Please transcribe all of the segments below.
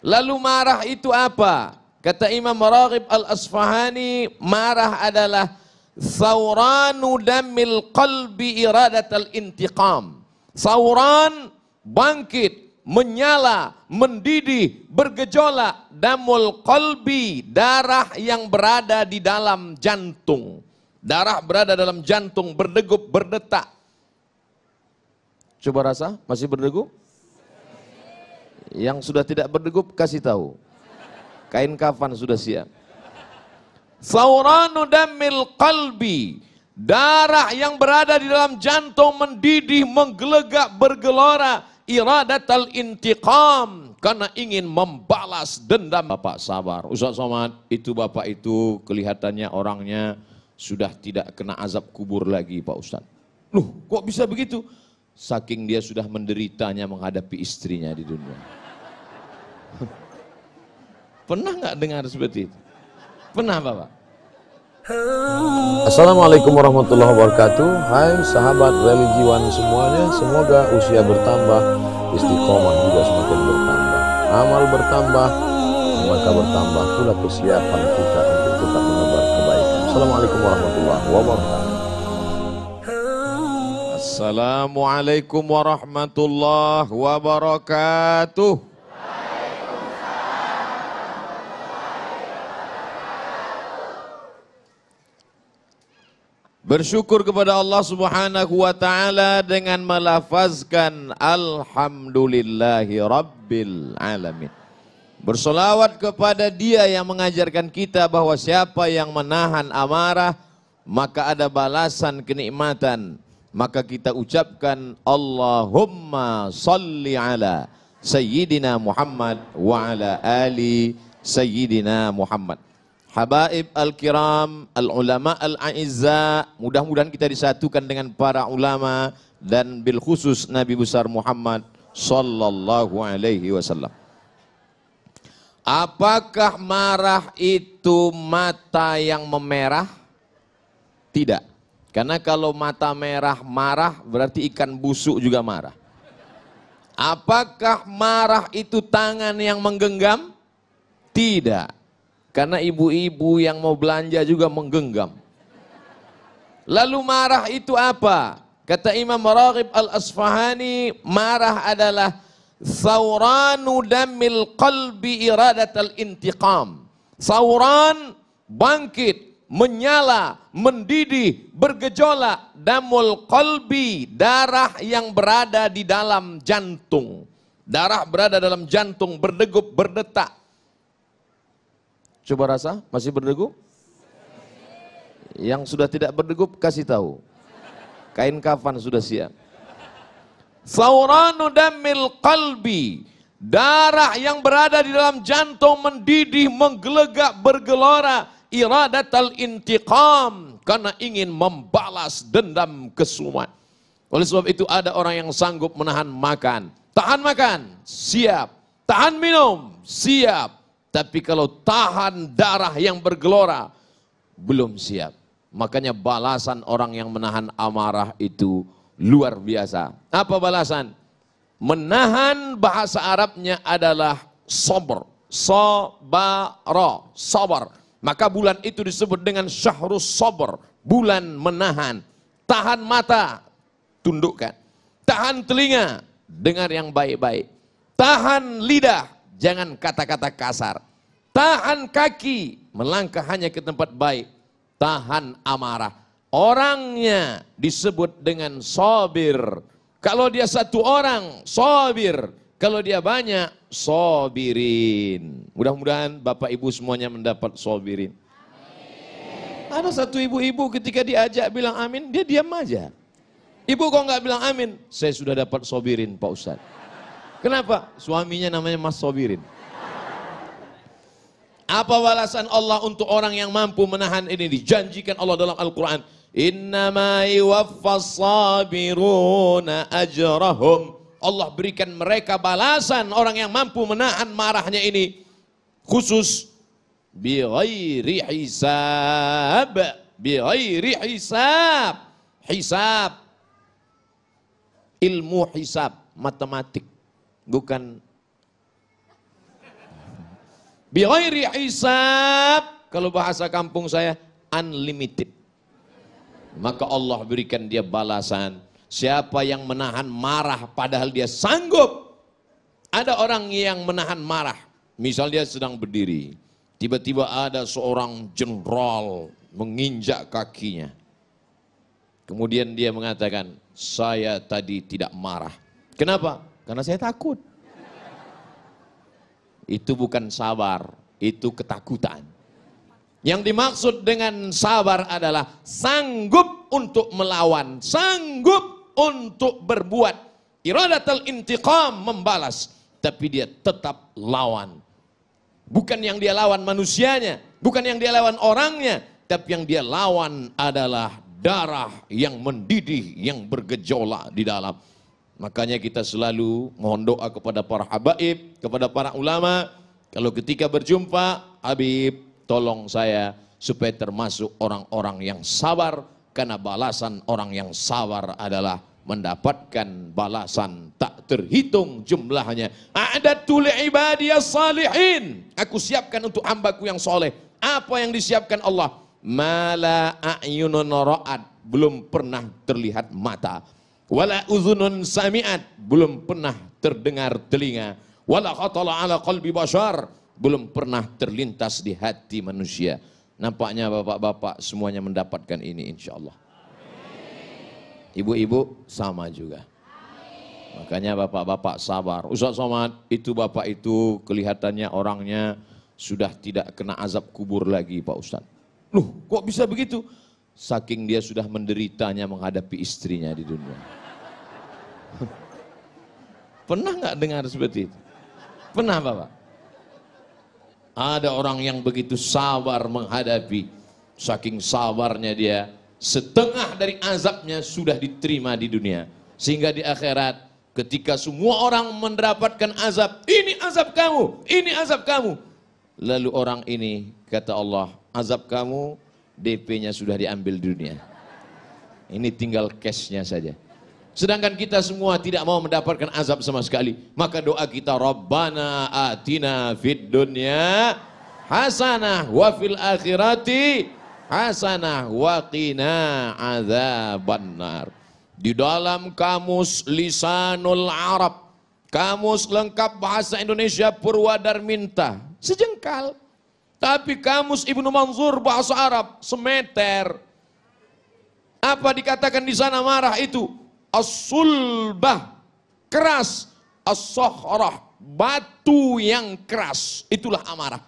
Lalu marah itu apa? Kata Imam Raghib Al-Asfahani, marah adalah Sauranu damil qalbi iradatal intiqam. Sauran bangkit, menyala, mendidih, bergejolak. Damul qalbi, darah yang berada di dalam jantung. Darah berada dalam jantung, berdegup, berdetak. Coba rasa, masih berdegup? Yang sudah tidak berdegup, kasih tahu. Kain kafan sudah siap. Sauranu damil qalbi. Darah yang berada di dalam jantung mendidih, menggelegak, bergelora. Iradatal intiqam. Karena ingin membalas dendam. Bapak sabar. Ustaz Somad, itu bapak itu kelihatannya orangnya sudah tidak kena azab kubur lagi Pak Ustaz. Loh kok bisa begitu? Saking dia sudah menderitanya menghadapi istrinya di dunia. Pernah nggak dengar seperti itu? Pernah Bapak? Assalamualaikum warahmatullahi wabarakatuh Hai sahabat religiwan semuanya Semoga usia bertambah Istiqomah juga semakin bertambah Amal bertambah Maka bertambah pula kesiapan kita Untuk tetap menebar kebaikan Assalamualaikum warahmatullahi wabarakatuh Assalamualaikum warahmatullahi wabarakatuh Bersyukur kepada Allah Subhanahu wa taala dengan melafazkan alhamdulillahi rabbil alamin. Bersolawat kepada Dia yang mengajarkan kita bahwa siapa yang menahan amarah maka ada balasan kenikmatan. Maka kita ucapkan Allahumma salli ala Sayyidina Muhammad wa ala ali Sayyidina Muhammad. Habaib al-kiram, al-ulama al-a'izza, mudah-mudahan kita disatukan dengan para ulama dan bil khusus Nabi besar Muhammad sallallahu alaihi wasallam. Apakah marah itu mata yang memerah? Tidak. Karena kalau mata merah marah berarti ikan busuk juga marah. Apakah marah itu tangan yang menggenggam? Tidak. Karena ibu-ibu yang mau belanja juga menggenggam. Lalu marah itu apa? Kata Imam Raghib Al-Asfahani, marah adalah sauranu damil qalbi iradatal intiqam. Sauran bangkit, menyala, mendidih, bergejolak. Damul qalbi, darah yang berada di dalam jantung. Darah berada dalam jantung, berdegup, berdetak. Coba rasa, masih berdegup? Yang sudah tidak berdegup, kasih tahu. Kain kafan sudah siap. Sauranu damil qalbi. Darah yang berada di dalam jantung mendidih, menggelegak, bergelora. Iradatal intiqam. Karena ingin membalas dendam kesumat. Oleh sebab itu ada orang yang sanggup menahan makan. Tahan makan, siap. Tahan minum, siap tapi kalau tahan darah yang bergelora, belum siap. Makanya balasan orang yang menahan amarah itu luar biasa. Apa balasan? Menahan bahasa Arabnya adalah sober. Sobaro, sober. Maka bulan itu disebut dengan syahrus sober. Bulan menahan. Tahan mata, tundukkan. Tahan telinga, dengar yang baik-baik. Tahan lidah, jangan kata-kata kasar. Tahan kaki, melangkah hanya ke tempat baik. Tahan amarah. Orangnya disebut dengan sobir. Kalau dia satu orang, sobir. Kalau dia banyak, sobirin. Mudah-mudahan Bapak Ibu semuanya mendapat sobirin. Ada satu ibu-ibu ketika diajak bilang amin, dia diam aja. Ibu kok nggak bilang amin? Saya sudah dapat sobirin Pak Ustadz. Kenapa? Suaminya namanya Mas Sobirin. Apa balasan Allah untuk orang yang mampu menahan ini? Dijanjikan Allah dalam Al-Quran. Innama yuwaffas sabiruna ajrahum. Allah berikan mereka balasan orang yang mampu menahan marahnya ini. Khusus. Bi ghairi hisab. Bi ghairi hisab. Hisab. Ilmu hisab. Matematik bukan Bighairi hisab. Kalau bahasa kampung saya, unlimited. Maka Allah berikan dia balasan. Siapa yang menahan marah padahal dia sanggup. Ada orang yang menahan marah. Misal dia sedang berdiri. Tiba-tiba ada seorang jenderal menginjak kakinya. Kemudian dia mengatakan, saya tadi tidak marah. Kenapa? Karena saya takut. Itu bukan sabar, itu ketakutan. Yang dimaksud dengan sabar adalah sanggup untuk melawan, sanggup untuk berbuat. Iradatul intiqam membalas, tapi dia tetap lawan. Bukan yang dia lawan manusianya, bukan yang dia lawan orangnya, tapi yang dia lawan adalah darah yang mendidih, yang bergejolak di dalam. Makanya kita selalu mohon doa kepada para habaib, kepada para ulama. Kalau ketika berjumpa, Habib, tolong saya supaya termasuk orang-orang yang sabar. Karena balasan orang yang sabar adalah mendapatkan balasan tak terhitung jumlahnya. A'datu li'ibadiyas salihin. Aku siapkan untuk hambaku yang soleh. Apa yang disiapkan Allah? Mala a'yunun. Belum pernah terlihat mata wala uzunun sami'at. Belum pernah terdengar telinga. Wala khatala ala qalbi bashar. Belum pernah terlintas di hati manusia. Nampaknya bapak-bapak semuanya mendapatkan ini insyaallah. Ibu-ibu sama juga. Makanya bapak-bapak sabar. Ustaz Somad itu bapak itu kelihatannya orangnya sudah tidak kena azab kubur lagi Pak Ustaz. Loh kok bisa begitu? Saking dia sudah menderitanya menghadapi istrinya di dunia. Pernah nggak dengar seperti itu? Pernah Bapak? Ada orang yang begitu sabar menghadapi, saking sabarnya dia, setengah dari azabnya sudah diterima di dunia. Sehingga di akhirat, ketika semua orang mendapatkan azab, ini azab kamu, ini azab kamu. Lalu orang ini, kata Allah, azab kamu, DP-nya sudah diambil di dunia. Ini tinggal cashnya saja. Sedangkan kita semua tidak mau mendapatkan azab sama sekali. Maka doa kita Rabbana atina fid dunya hasanah wa fil akhirati hasanah wa qina azabannar. Di dalam kamus lisanul Arab, kamus lengkap bahasa Indonesia Purwadarminta, sejengkal. Tapi kamus Ibnu Manzur bahasa Arab semeter. Apa dikatakan di sana marah itu? As-sulbah keras. As-sahrah batu yang keras. Itulah amarah.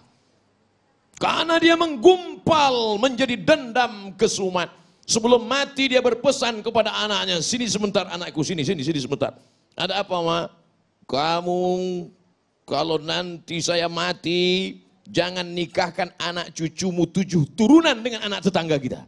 Karena dia menggumpal menjadi dendam kesumat. Sebelum mati dia berpesan kepada anaknya sini sebentar anakku sini sini sini sebentar. Ada apa ma? Kamu kalau nanti saya mati jangan nikahkan anak cucumu tujuh turunan dengan anak tetangga kita.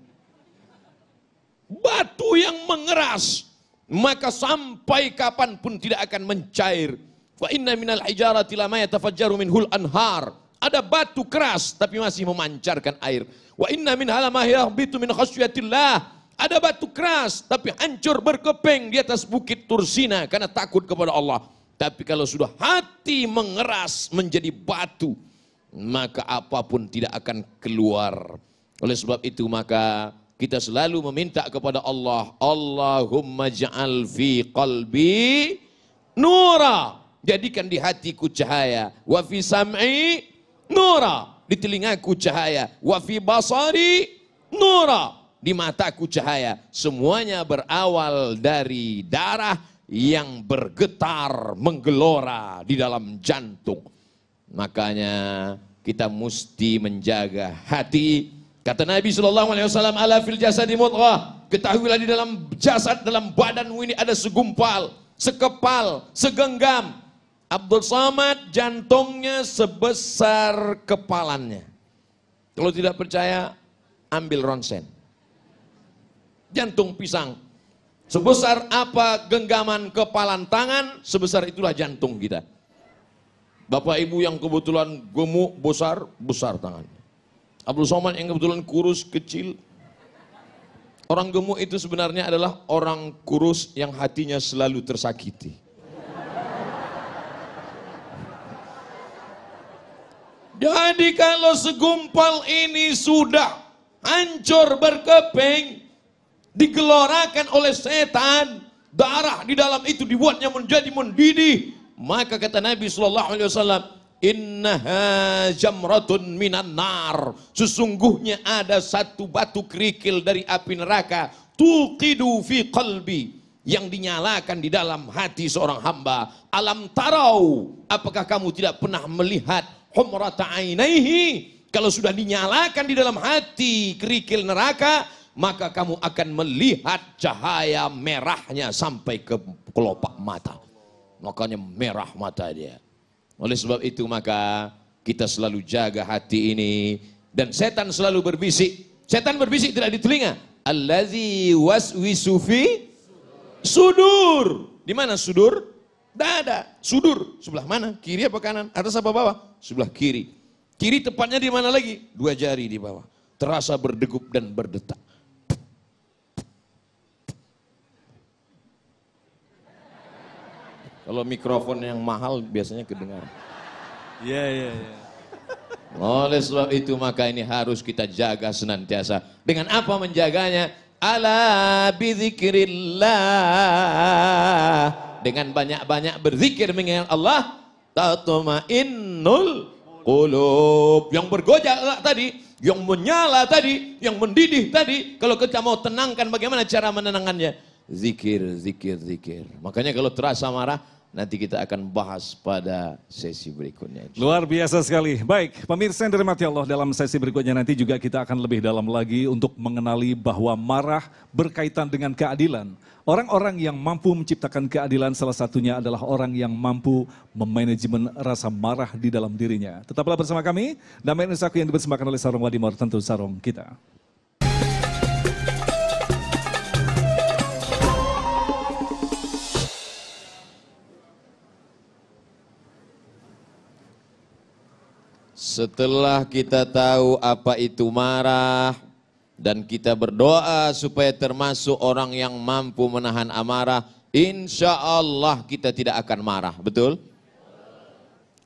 Batu yang mengeras maka sampai kapan pun tidak akan mencair. Wa inna minal hijarati lama yatafajjaru minhul anhar. Ada batu keras tapi masih memancarkan air. Wa inna min halama yahbitu min khasyatillah. Ada batu keras tapi hancur berkeping di atas bukit Tursina karena takut kepada Allah. Tapi kalau sudah hati mengeras menjadi batu, maka apa pun tidak akan keluar. Oleh sebab itu maka kita selalu meminta kepada Allah, Allahumma ja'al fi qalbi nura. Jadikan di hatiku cahaya. Wa fi sam'i nura. Di telingaku cahaya. Wa fi basari nura. Di mataku cahaya. Semuanya berawal dari darah yang bergetar, menggelora di dalam jantung. Makanya kita mesti menjaga hati Kata Nabi Shallallahu Alaihi Wasallam, "Ala fil jasadi mudghah." Ketahuilah di dalam jasad, dalam badanmu ini ada segumpal, sekepal, segenggam. Abdul Samad jantungnya sebesar kepalannya. Kalau tidak percaya, ambil ronsen. Jantung pisang. Sebesar apa genggaman kepalan tangan, sebesar itulah jantung kita. Bapak ibu yang kebetulan gemuk, besar, besar tangan. Abdul Somad yang kebetulan kurus, kecil. Orang gemuk itu sebenarnya adalah orang kurus yang hatinya selalu tersakiti. Jadi kalau segumpal ini sudah hancur berkeping, digelorakan oleh setan, darah di dalam itu dibuatnya menjadi mendidih, maka kata Nabi Shallallahu Alaihi Wasallam, Innaha jamratun minan nar. Sesungguhnya ada satu batu kerikil dari api neraka. Tuqidu fi qalbi. Yang dinyalakan di dalam hati seorang hamba. Alam tarau. Apakah kamu tidak pernah melihat humrata ainaihi? Kalau sudah dinyalakan di dalam hati kerikil neraka. Maka kamu akan melihat cahaya merahnya sampai ke kelopak mata. Makanya merah mata dia. Oleh sebab itu maka kita selalu jaga hati ini dan setan selalu berbisik. Setan berbisik tidak di telinga. Allazi waswisu fi sudur. Di mana sudur? Dada. Sudur sebelah mana? Kiri apa kanan? Atas apa bawah? Sebelah kiri. Kiri tepatnya di mana lagi? Dua jari di bawah. Terasa berdegup dan berdetak. Kalau mikrofon yang mahal biasanya kedengar. Iya, iya, iya. Oleh sebab itu maka ini harus kita jaga senantiasa. Dengan apa menjaganya? Ala bizikrillah. Dengan banyak-banyak berzikir mengingat Allah. Tatmainnul qulub. Yang bergojak tadi, yang menyala tadi, yang mendidih tadi. Kalau kita mau tenangkan bagaimana cara menenangkannya? Zikir, zikir, zikir. Makanya kalau terasa marah, nanti kita akan bahas pada sesi berikutnya. Luar biasa sekali. Baik, pemirsa yang dirahmati Allah dalam sesi berikutnya nanti juga kita akan lebih dalam lagi untuk mengenali bahwa marah berkaitan dengan keadilan. Orang-orang yang mampu menciptakan keadilan salah satunya adalah orang yang mampu memanajemen rasa marah di dalam dirinya. Tetaplah bersama kami, Damai Nusaku yang dipersembahkan oleh Sarung Wadimor, tentu sarung kita. Setelah kita tahu apa itu marah dan kita berdoa supaya termasuk orang yang mampu menahan amarah, insya Allah kita tidak akan marah, betul?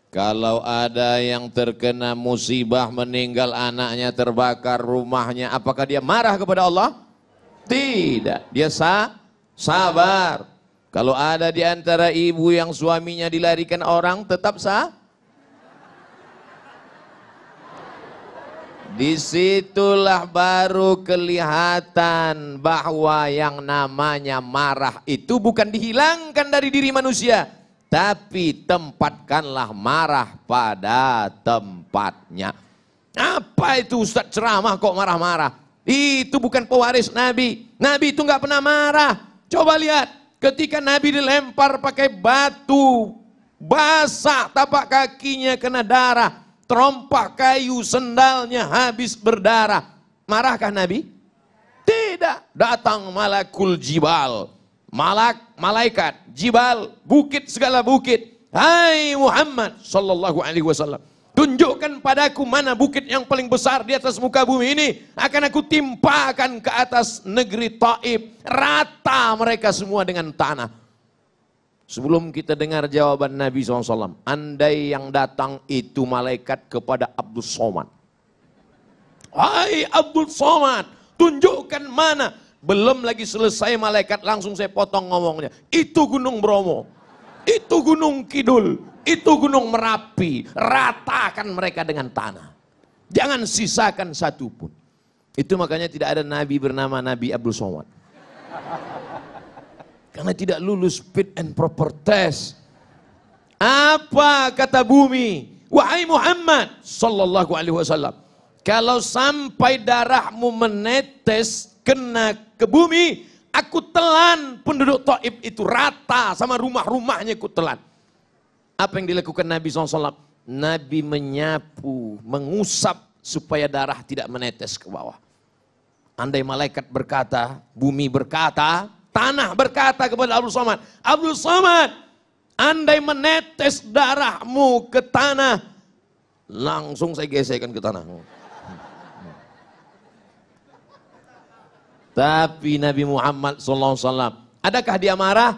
Kalau ada yang terkena musibah meninggal anaknya terbakar rumahnya, apakah dia marah kepada Allah? Tidak, dia sa sabar. Kalau ada di antara ibu yang suaminya dilarikan orang, tetap sah Di situlah baru kelihatan bahwa yang namanya marah itu bukan dihilangkan dari diri manusia. Tapi tempatkanlah marah pada tempatnya. Apa itu Ustaz ceramah kok marah-marah? Itu bukan pewaris Nabi. Nabi itu nggak pernah marah. Coba lihat, ketika Nabi dilempar pakai batu, basah tapak kakinya kena darah terompak kayu sendalnya habis berdarah. Marahkah Nabi? Tidak. Datang malakul jibal. Malak, malaikat, jibal, bukit segala bukit. Hai Muhammad sallallahu alaihi wasallam. Tunjukkan padaku mana bukit yang paling besar di atas muka bumi ini. Akan aku timpakan ke atas negeri Taib. Rata mereka semua dengan tanah. Sebelum kita dengar jawaban Nabi SAW, andai yang datang itu malaikat kepada Abdul Somad. Hai Abdul Somad, tunjukkan mana. Belum lagi selesai malaikat langsung saya potong ngomongnya. Itu Gunung Bromo, itu Gunung Kidul, itu Gunung Merapi. Ratakan mereka dengan tanah. Jangan sisakan satu pun. Itu makanya tidak ada nabi bernama Nabi Abdul Somad. Karena tidak lulus fit and proper test. Apa kata bumi? Wahai Muhammad sallallahu alaihi wasallam. Kalau sampai darahmu menetes kena ke bumi, aku telan penduduk Taib itu rata sama rumah-rumahnya aku telan. Apa yang dilakukan Nabi SAW? Nabi menyapu, mengusap supaya darah tidak menetes ke bawah. Andai malaikat berkata, bumi berkata, Tanah berkata kepada Abdul Somad, Abdul Somad, andai menetes darahmu ke tanah, langsung saya gesekkan ke tanah. Tapi Nabi Muhammad SAW, adakah dia marah?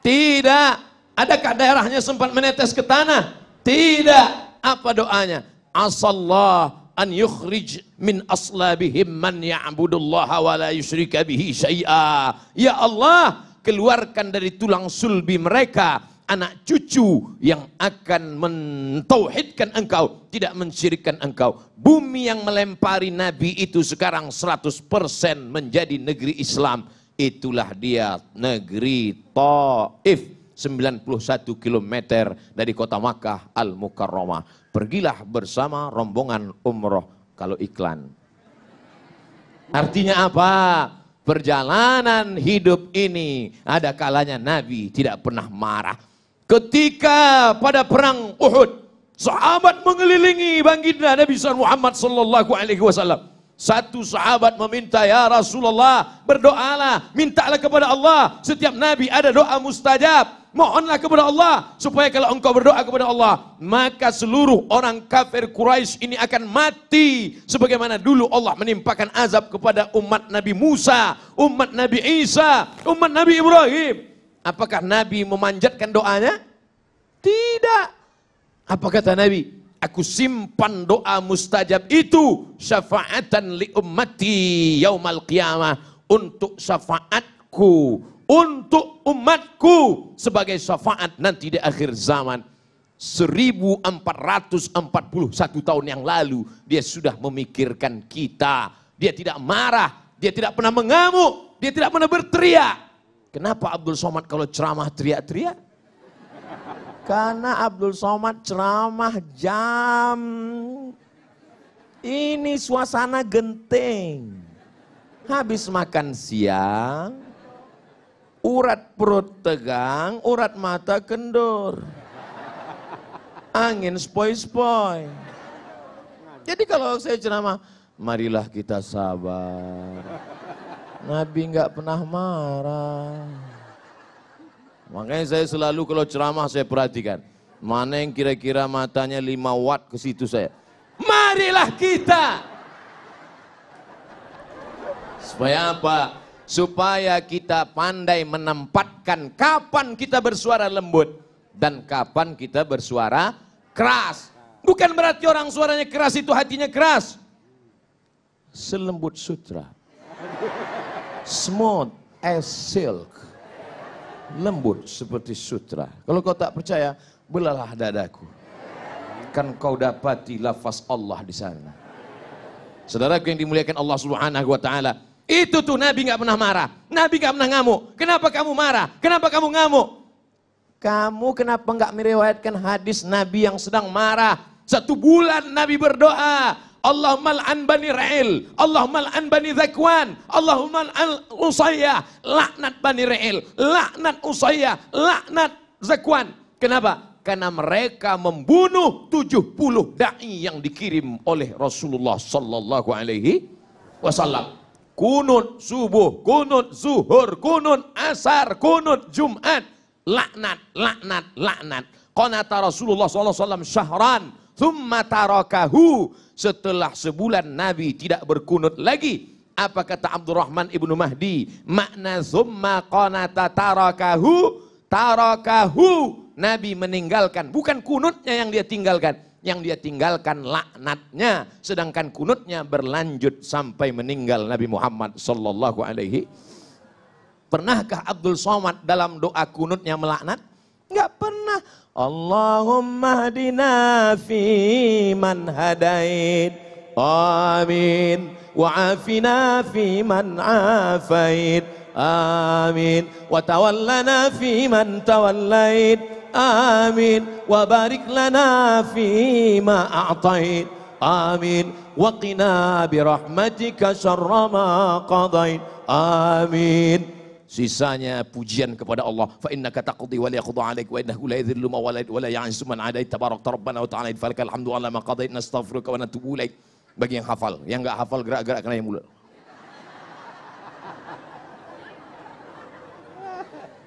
Tidak. Adakah darahnya sempat menetes ke tanah? Tidak. Apa doanya? asallah an yukhrij min aslabihim man ya'budullaha wa la yusyrika bihi syai'a. Ya Allah, keluarkan dari tulang sulbi mereka anak cucu yang akan mentauhidkan engkau, tidak mensyirikkan engkau. Bumi yang melempari Nabi itu sekarang 100% menjadi negeri Islam. Itulah dia negeri Taif. 91 km dari kota Makkah Al-Mukarramah. Pergilah bersama rombongan umroh kalau iklan. Artinya apa? Perjalanan hidup ini ada kalanya Nabi tidak pernah marah. Ketika pada perang Uhud, sahabat mengelilingi baginda Nabi Muhammad sallallahu alaihi wasallam. Satu sahabat meminta, ya Rasulullah, berdoalah, mintalah kepada Allah. Setiap Nabi ada doa mustajab. Mohonlah kepada Allah, supaya kalau engkau berdoa kepada Allah, maka seluruh orang kafir Quraisy ini akan mati. Sebagaimana dulu Allah menimpakan azab kepada umat Nabi Musa, umat Nabi Isa, umat Nabi Ibrahim. Apakah Nabi memanjatkan doanya? Tidak. Apa kata Nabi? Aku simpan doa mustajab itu syafaatan li ummati yaumal qiyamah. Untuk syafaatku untuk umatku sebagai syafaat nanti di akhir zaman. 1441 tahun yang lalu dia sudah memikirkan kita. Dia tidak marah dia tidak pernah mengamuk dia tidak pernah berteriak. Kenapa Abdul Somad kalau ceramah teriak-teriak karena Abdul Somad ceramah jam ini suasana genting. Habis makan siang, urat perut tegang, urat mata kendur. Angin spoi-spoi. Jadi kalau saya ceramah, marilah kita sabar. Nabi nggak pernah marah. Makanya saya selalu kalau ceramah saya perhatikan. Mana yang kira-kira matanya 5 watt ke situ saya. Marilah kita. Supaya apa? Supaya kita pandai menempatkan kapan kita bersuara lembut dan kapan kita bersuara keras. Bukan berarti orang suaranya keras itu hatinya keras. Selembut sutra. Smooth as silk lembut seperti sutra. Kalau kau tak percaya, belalah dadaku. Kan kau dapati lafaz Allah di sana. Saudaraku yang dimuliakan Allah Subhanahu wa taala, itu tuh Nabi nggak pernah marah. Nabi nggak pernah ngamuk. Kenapa kamu marah? Kenapa kamu ngamuk? Kamu kenapa nggak meriwayatkan hadis Nabi yang sedang marah? Satu bulan Nabi berdoa, Allahumma al'an bani Ra'il, Allahumma al'an bani Zakwan, Allahumma al'an Usayyah, laknat bani Ra'il, laknat Usayyah, laknat Zakwan. Kenapa? Karena mereka membunuh 70 dai yang dikirim oleh Rasulullah sallallahu alaihi wasallam. Kunut subuh, kunut zuhur, kunut asar, kunut Jumat, laknat, laknat, laknat. Qanata Rasulullah sallallahu alaihi wasallam syahran, thumma tarakahu setelah sebulan Nabi tidak berkunut lagi. Apa kata Abdurrahman ibnu Mahdi? Makna summa qanata tarakahu, tarakahu. Nabi meninggalkan, bukan kunutnya yang dia tinggalkan. Yang dia tinggalkan laknatnya. Sedangkan kunutnya berlanjut sampai meninggal Nabi Muhammad sallallahu alaihi Pernahkah Abdul Somad dalam doa kunutnya melaknat? Enggak pernah. Allahumma hadina fi man hadait. Amin. Wa'afina fi man afait. Amin. Wa tawallana fi man tawallait. Amin. Wa barik lana fi ma a'tait. Amin. Wa qina birahmatika syarra ma qadait. Sisanya pujian kepada Allah. Fa innaka taqdi wa la yaqdi 'alaik wa innahu la yadhillu ma walad wa la ya'izzu man 'adait tabarak rabbana wa ta'ala falakal hamdu 'ala ma qadait nastaghfiruka wa natubu ilaik. Bagi yang hafal, yang enggak hafal gerak-gerak kena yang mulut.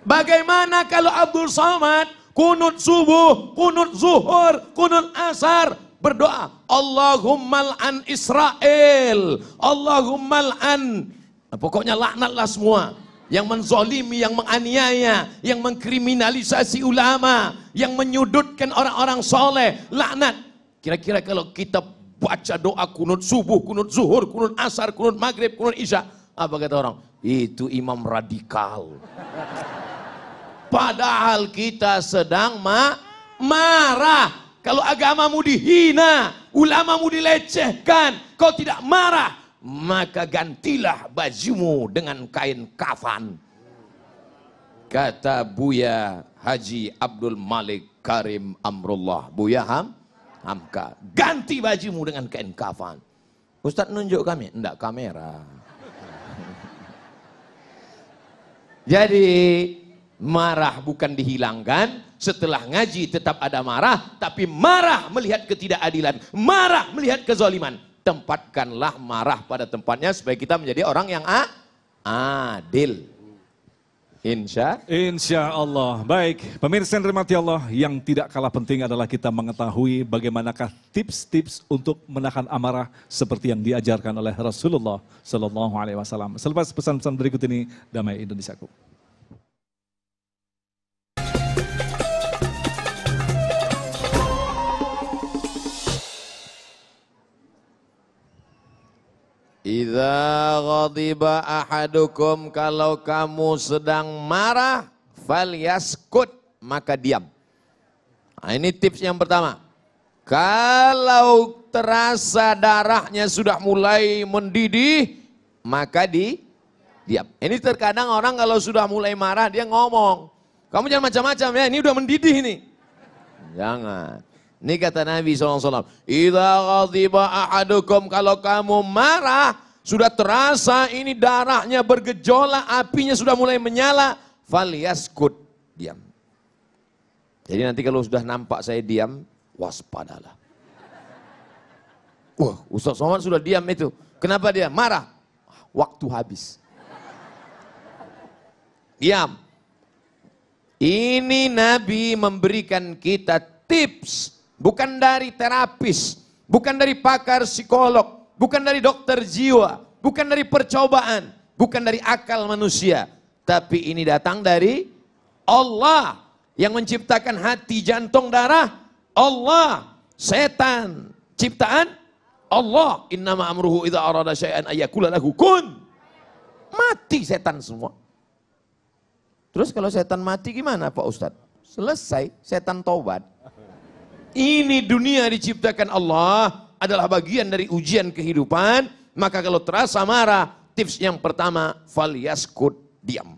Bagaimana kalau Abdul Somad kunut subuh, kunut zuhur, kunut asar berdoa Allahumma Israel, Allahumma an pokoknya laknatlah semua yang menzolimi, yang menganiaya, yang mengkriminalisasi ulama, yang menyudutkan orang-orang soleh, laknat. Kira-kira kalau kita baca doa kunut subuh, kunut zuhur, kunut asar, kunut maghrib, kunut isya. Apa kata orang? Itu imam radikal. Padahal kita sedang ma marah. Kalau agamamu dihina, ulamamu dilecehkan, kau tidak marah, maka gantilah bajumu dengan kain kafan. Kata Buya Haji Abdul Malik Karim Amrullah. Buya Ham, Hamka. Ganti bajumu dengan kain kafan. Ustaz nunjuk kami, enggak kamera. Jadi marah bukan dihilangkan, setelah ngaji tetap ada marah, tapi marah melihat ketidakadilan, marah melihat kezaliman. Tempatkanlah marah pada tempatnya supaya kita menjadi orang yang a adil. Insya Insya Allah. Baik, pemirsa yang dirahmati Allah, yang tidak kalah penting adalah kita mengetahui bagaimanakah tips-tips untuk menahan amarah seperti yang diajarkan oleh Rasulullah Sallallahu Alaihi Wasallam. Selepas pesan-pesan berikut ini, damai Indonesiaku. Idza ghadiba ahadukum kalau kamu sedang marah falyaskut maka diam. Nah, ini tips yang pertama. Kalau terasa darahnya sudah mulai mendidih maka di diam. Ini terkadang orang kalau sudah mulai marah dia ngomong. Kamu jangan macam-macam ya, ini udah mendidih ini. Jangan. Ini kata Nabi SAW. Idza ghadiba ahadukum kalau kamu marah, sudah terasa ini darahnya bergejolak, apinya sudah mulai menyala, falyaskut, diam. Jadi nanti kalau sudah nampak saya diam, waspadalah. Wah, Ustaz Somad sudah diam itu. Kenapa dia? Marah. Waktu habis. Diam. Ini Nabi memberikan kita tips bukan dari terapis, bukan dari pakar psikolog, bukan dari dokter jiwa, bukan dari percobaan, bukan dari akal manusia, tapi ini datang dari Allah yang menciptakan hati, jantung, darah, Allah, setan, ciptaan Allah. Innama amruhu idza arada syai'an ayyakula lahu kun. Mati setan semua. Terus kalau setan mati gimana Pak Ustadz? Selesai, setan tobat. Ini dunia diciptakan Allah adalah bagian dari ujian kehidupan. Maka kalau terasa marah, tips yang pertama, falyaskut, diam.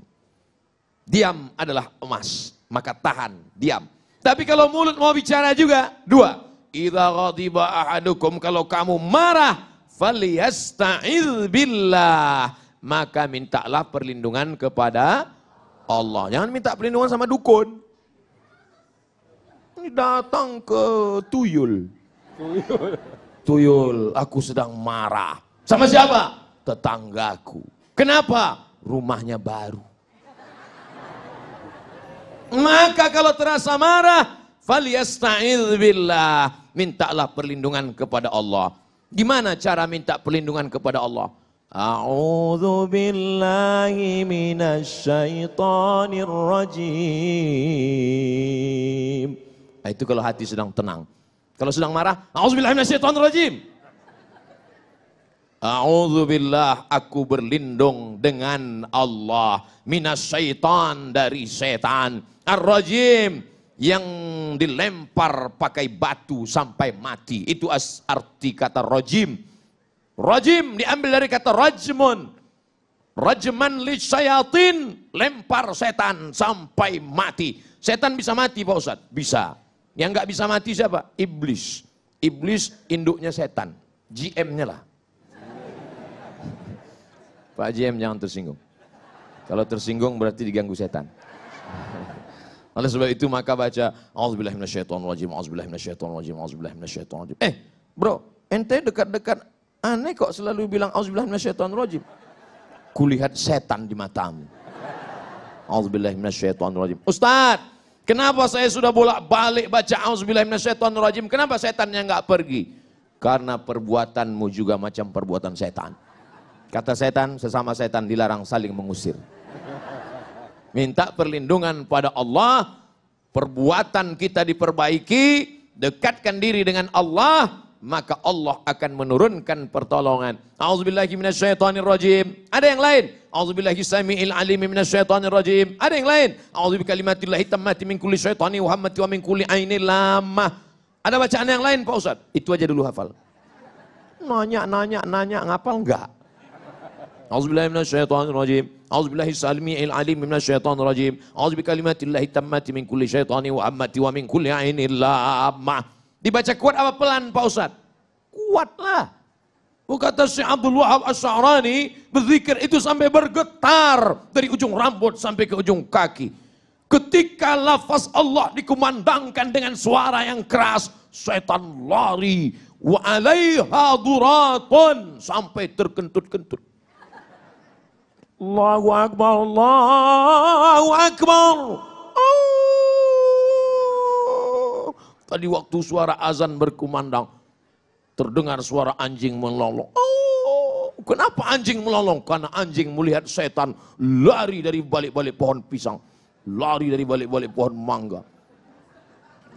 Diam adalah emas, maka tahan, diam. Tapi kalau mulut mau bicara juga, dua. Idza ghadiba ahadukum kalau kamu marah, falyasta'idz billah. Maka mintalah perlindungan kepada Allah. Jangan minta perlindungan sama dukun. Ini datang ke tuyul. Tuyul. Tuyul, aku sedang marah. Sama siapa? Tetanggaku. Kenapa? Rumahnya baru. Maka kalau terasa marah, falyasta'idz billah. Mintalah perlindungan kepada Allah. Gimana cara minta perlindungan kepada Allah? A'udzu billahi minasyaitonir rajim. Nah, itu kalau hati sedang tenang. Kalau sedang marah, auzubillahi minasyaitonirrajim. A'udzubillah, aku berlindung dengan Allah minasyaitan dari setan. Ar-rajim yang dilempar pakai batu sampai mati. Itu as arti kata rajim. Rajim diambil dari kata rajmun. Rajman li syayatin, lempar setan sampai mati. Setan bisa mati Pak Ustaz? Bisa. Yang nggak bisa mati siapa? Iblis. Iblis induknya setan. GM-nya lah. Pak GM jangan tersinggung. Kalau tersinggung berarti diganggu setan. Oleh sebab itu maka baca Auzubillahi minasyaitonirrajim, auzubillahi minasyaitonirrajim, auzubillahi minasyaitonirrajim. Eh, bro, ente dekat-dekat aneh kok selalu bilang auzubillahi minasyaitonirrajim. Kulihat setan di matamu. Auzubillahi minasyaitonirrajim. Ustaz, Kenapa saya sudah bolak-balik baca auzubillahi minasyaitonirrajim? Kenapa setannya nggak pergi? Karena perbuatanmu juga macam perbuatan setan. Kata setan, sesama setan dilarang saling mengusir. Minta perlindungan pada Allah, perbuatan kita diperbaiki, dekatkan diri dengan Allah, maka Allah akan menurunkan pertolongan. A'udzubillahi minasyaitonirrajim. Ada yang lain? A'udzubillahi samiil alim minasyaitonirrajim. Ada yang lain? A'udzubikalimatillahi tammati min kulli syaitani wa hammati wa min kulli ainil lamah. Ada bacaan yang lain Pak Ustaz? Itu aja dulu hafal. Nanya, nanya, nanya, ngapal enggak? A'udzubillahi minasyaitonirrajim. A'udzubillahi samiil alim minasyaitonirrajim. A'udzubikalimatillahi tammati min kulli syaitani wa hammati wa min kulli ainil lamah. Dibaca kuat apa pelan Pak Ustaz? Kuatlah. Kata Syekh Abdul Wahab Asy'arani, berzikir itu sampai bergetar dari ujung rambut sampai ke ujung kaki. Ketika lafaz Allah dikumandangkan dengan suara yang keras, setan lari wa alaiha duratun sampai terkentut-kentut. Allahu Akbar, Allahu Akbar. Tadi waktu suara azan berkumandang, terdengar suara anjing melolong. Oh, kenapa anjing melolong? Karena anjing melihat setan lari dari balik-balik pohon pisang. Lari dari balik-balik pohon mangga.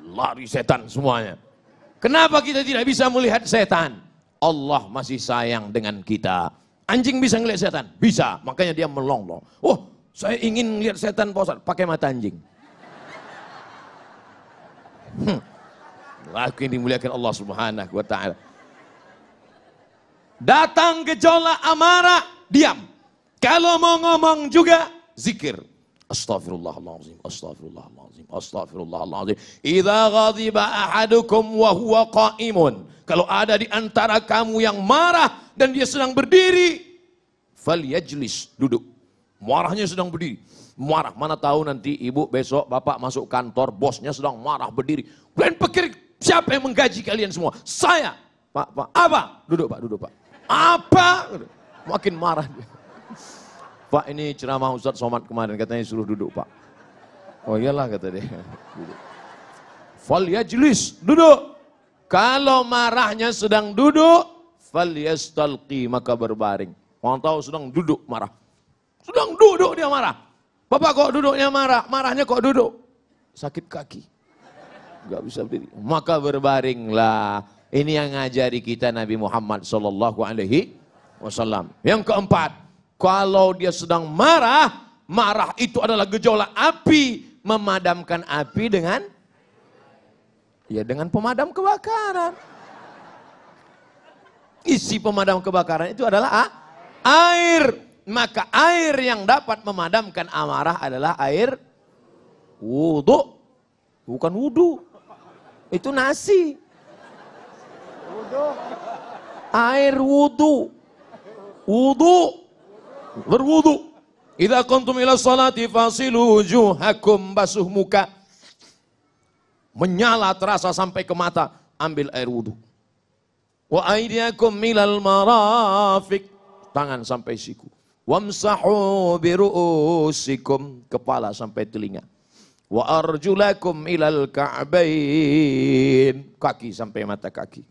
Lari setan semuanya. Kenapa kita tidak bisa melihat setan? Allah masih sayang dengan kita. Anjing bisa melihat setan? Bisa. Makanya dia melolong. Oh, saya ingin melihat setan Pak Pakai mata anjing. Hmm. Yang dimuliakan Allah subhanahu wa ta'ala. Datang gejolak amarah, diam. Kalau mau ngomong juga, zikir. Astaghfirullahaladzim, astaghfirullahaladzim, astaghfirullahaladzim. Idza ghadiba ahadukum wa huwa qaimun. Kalau ada di antara kamu yang marah dan dia sedang berdiri, falyajlis, duduk. Marahnya sedang berdiri. Marah, mana tahu nanti ibu besok bapak masuk kantor, bosnya sedang marah berdiri. Kalian pikir Siapa yang menggaji kalian semua? Saya. Pak, Pak, apa? Duduk Pak, duduk Pak. Apa? Makin marah dia. Pak ini ceramah Ustadz Somad kemarin katanya suruh duduk Pak. Oh iyalah kata dia. Duduk. Fal yajlis, duduk. Kalau marahnya sedang duduk, fal yastalqi maka berbaring. Orang tahu sedang duduk marah. Sedang duduk dia marah. Bapak kok duduknya marah? Marahnya kok duduk? Sakit kaki nggak bisa berdiri. Maka berbaringlah. Ini yang ngajari kita Nabi Muhammad Sallallahu Alaihi Wasallam. Yang keempat, kalau dia sedang marah, marah itu adalah gejolak api, memadamkan api dengan ya dengan pemadam kebakaran. Isi pemadam kebakaran itu adalah ah, air. Maka air yang dapat memadamkan amarah adalah air wudhu. Bukan wudhu. Itu nasi. Air wudhu. Wudhu. Berwudhu. Idza kuntum ila salati fasilu wujuhakum basuh muka. Menyala terasa sampai ke mata, ambil air wudhu. Wa aydiyakum milal marafiq. Tangan sampai siku. Wamsahu biru'usikum. Kepala sampai telinga wa arjulakum ilal ka'bain. Kaki sampai mata kaki.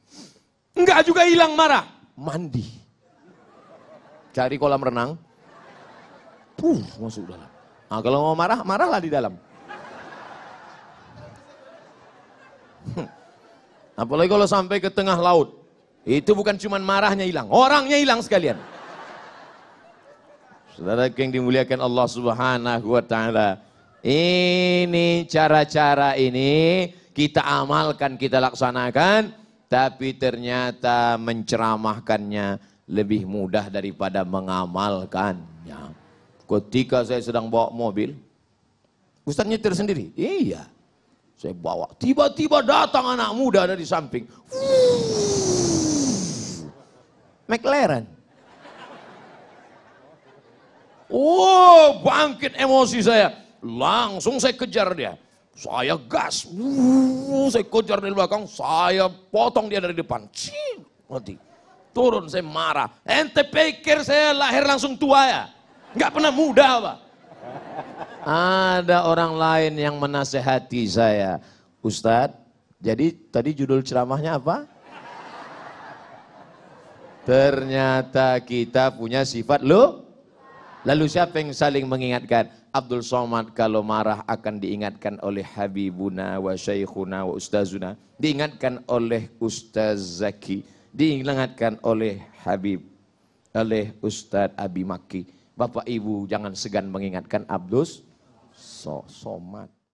Enggak juga hilang marah. Mandi. Cari kolam renang. Puh masuk dalam. Nah, kalau mau marah marahlah di dalam. Apalagi kalau sampai ke tengah laut. Itu bukan cuma marahnya hilang orangnya hilang sekalian. Saudara yang dimuliakan Allah Subhanahu wa taala. Ini cara-cara ini kita amalkan, kita laksanakan, tapi ternyata menceramahkannya lebih mudah daripada mengamalkannya. Ketika saya sedang bawa mobil, Ustaz nyetir sendiri? Iya. Saya bawa, tiba-tiba datang anak muda dari samping. McLaren. Oh, bangkit emosi saya. Langsung saya kejar dia. Saya gas. Uh, saya kejar dari belakang. Saya potong dia dari depan. Cing, mati. Turun saya marah. Ente pikir saya lahir langsung tua ya? Enggak pernah muda apa? Ada orang lain yang menasehati saya. Ustadz, jadi tadi judul ceramahnya apa? Ternyata kita punya sifat lo. Lalu siapa yang saling mengingatkan? Abdul Somad kalau marah akan diingatkan oleh Habibuna wa Syekhuna wa Ustazuna. Diingatkan oleh Ustaz Zaki. Diingatkan oleh Habib, oleh Ustaz Abi Maki. Bapak Ibu jangan segan mengingatkan Abdus so Somad.